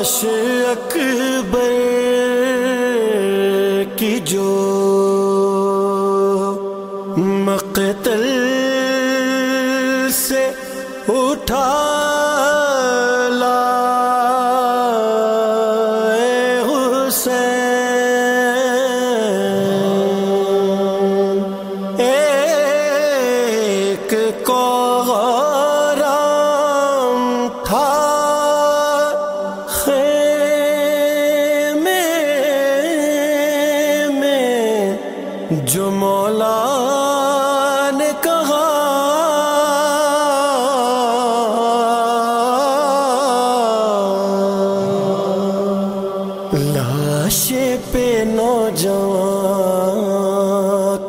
لاش اکبر کی جو مقتل سے اٹھا جو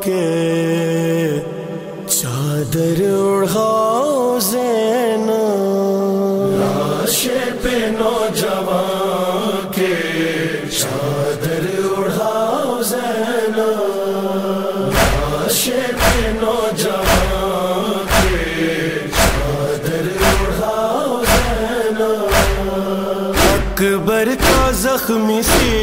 کے چادر اڑاؤ زین لاش پہ نوجوان کے چادر اڑاؤ زین لاش پہ نوجوان کے چادر اڑاؤ زین اکبر کا زخمی سینہ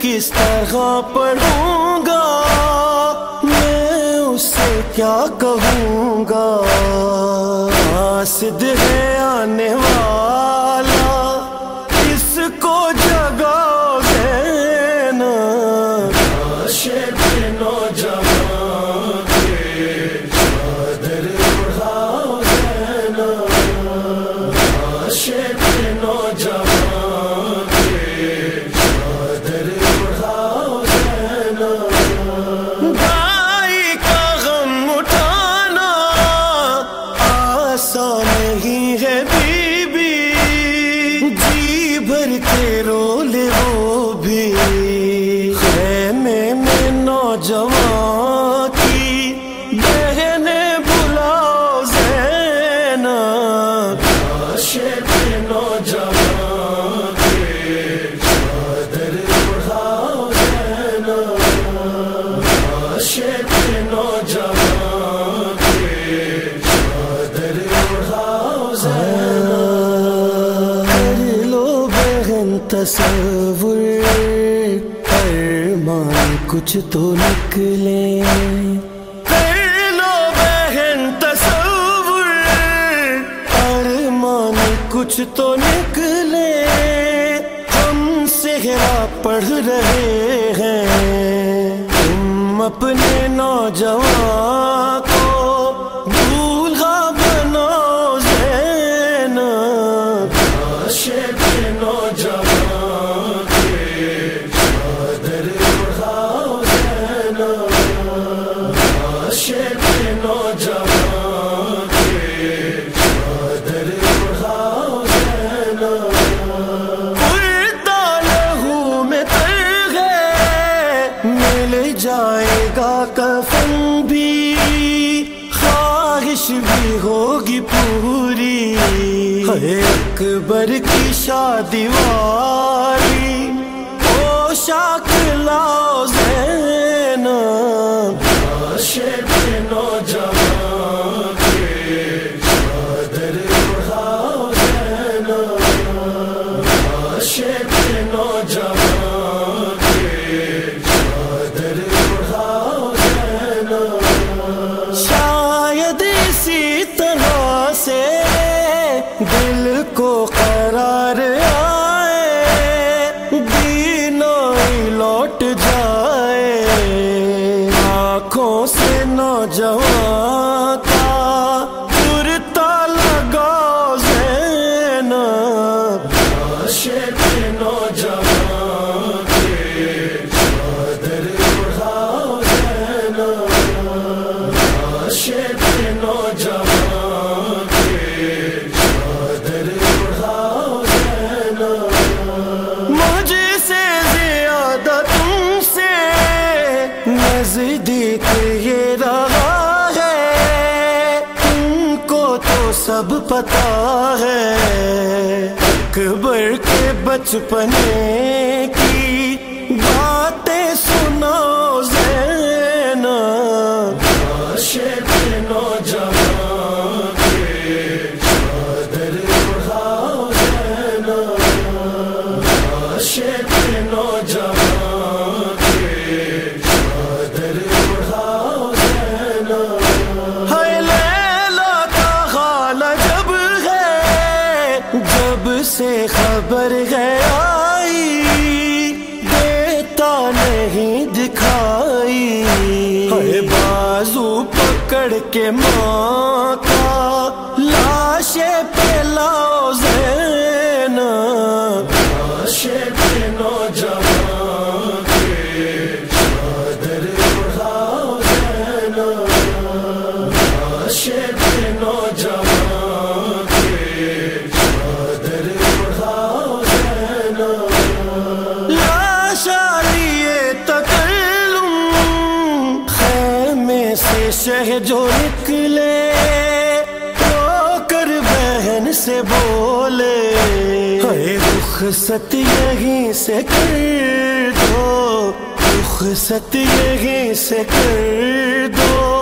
کس طرح پڑھوں گا؟ میں اس سے کیا کہوں گا؟ آسد ہے کے رول وہ بھی تصور ارمان کچھ تو نکلے۔ کر لو بہن تصور ارمان کچھ تو نکلے۔ ہم صحرا پڑھ رہے ہیں۔ تم اپنے نوجوان خواہش بھی ہوگی پوری۔ اکبر کی شادی والی پوشاک لاؤ زینا شیپ نوجوان۔ سے جاتا ہے اکبر کے بچپنے جب سے خبر ہے آئی، دیتا نہیں دکھائی۔ ہے بازو پکڑ کے ماں کا لاشے پہ لاؤ جو نکلے رو کر بہن سے بولے۔ ہائے، رخصت یہیں سے کر دو۔ رخصت یہیں سے کر دو۔